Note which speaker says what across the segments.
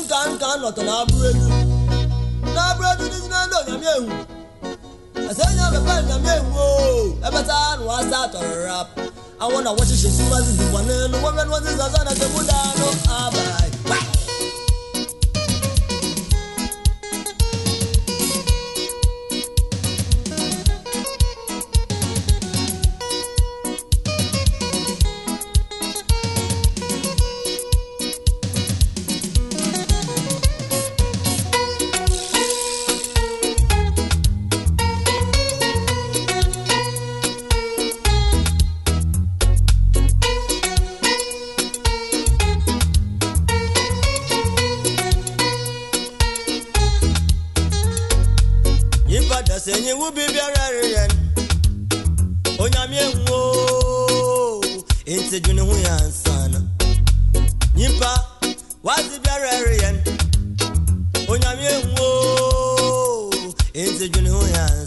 Speaker 1: nka nka nọtọ n'abụrụ edu n'abụrụ edu n'isi na ndị onyame ewu ẹsẹ ẹnyà bẹbẹ onyame ewu ooo ẹbẹta nù asa tọrọ rap. Àwọn na wọ́n ṣiṣẹ́ síwájú ìdìbò ní ẹnu wọ́n fẹ́ ni wọ́n ti sọ sọ́nà. Nye wo biribiara reyɛ no onyame ehu o enti dwene ho yɛ ansana nyimpa biara reyɛ no onyame ehu o enti dwene ho yɛ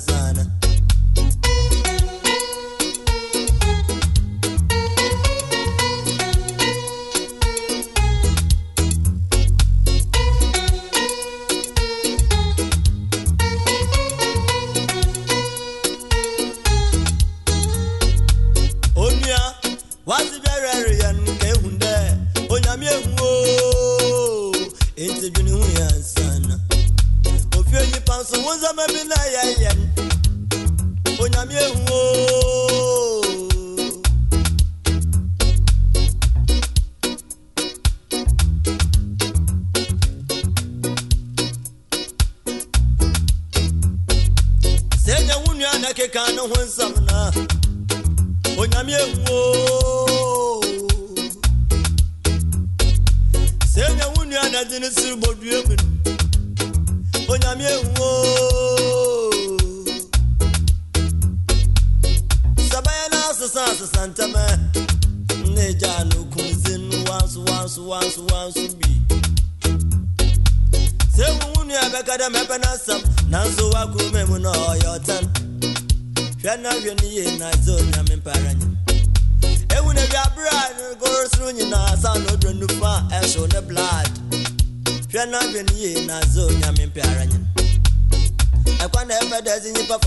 Speaker 1: nso wo nsɛma bi na yɛyɛ no onyame ehu o keka ne ho nsɛm na. Onyame ehu o sɛ nya wo ne siri bɔdua mu wanso wanso wanso bi. Sɛ wu wo nua bɛka dɛ mɛpɛ no asɛm nanso no ɔyɛ ɔtɛn hwɛ na hwɛ no yie na sɛ onyame mpara na ne na blood hwɛ na na sɛ onyame mpara nye ɛkwa na ɛfɛ dɛ ɛsɛ nyipa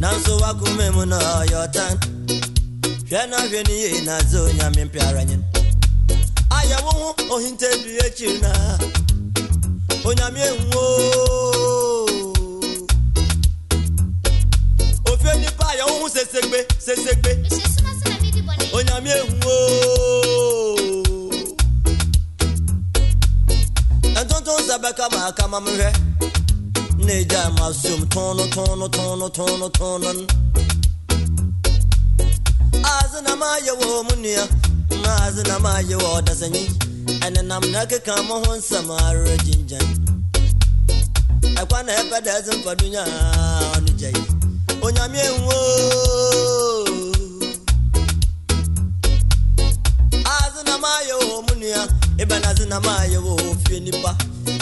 Speaker 1: nanso wakume mu na ɔyɛ ɔtan hwɛ na hwɛ ne yie na zo nyame mpiara nyin ayɛ wo ho ohinte dua akyiri na onyame ehuo ofie nipa ayɛ wo ho sesegbe sesegbe. Onyame ehuo ntonton sɛ bɛka ma akama na agya ma som tɔno tɔno tɔno tɔno tɔno no aze na mayɛ wɔ mu nua na aze na mayɛ wɔ ɔdasanyi ɛnenam na ɛkeka mo ho nsɛm ara gyingyan ɛkwa na ɛpɛ dɛ ɛdze mfado nyaa ɔno gya yi onyame ehu o aze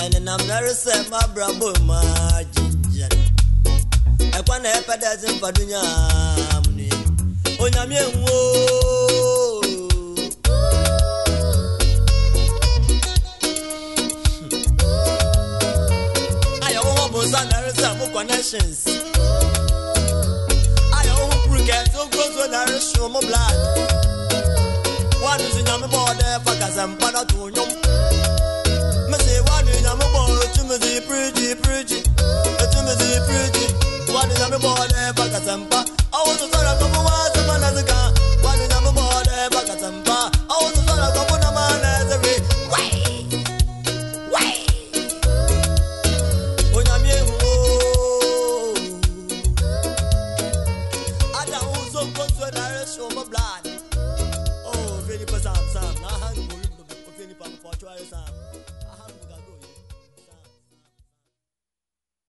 Speaker 1: ɛne nam nare sɛ mabrabɔ maa na ɛpɛ dɛ ɛdze mfa do nyaa mu nua onyame nwoo ayɛ wo hɔ bonsa nare sɛ mo connections. Ayɛ blood. Woadoso nyame bɔɔ dɛ fa bakatampa awuzusora kumuwaza manazika wanina mumode bakatampa awuzusora kumuna manezeri Blood. Oh, Vinny Pazam Sam, now hang on, Vinny Papa, try Sam.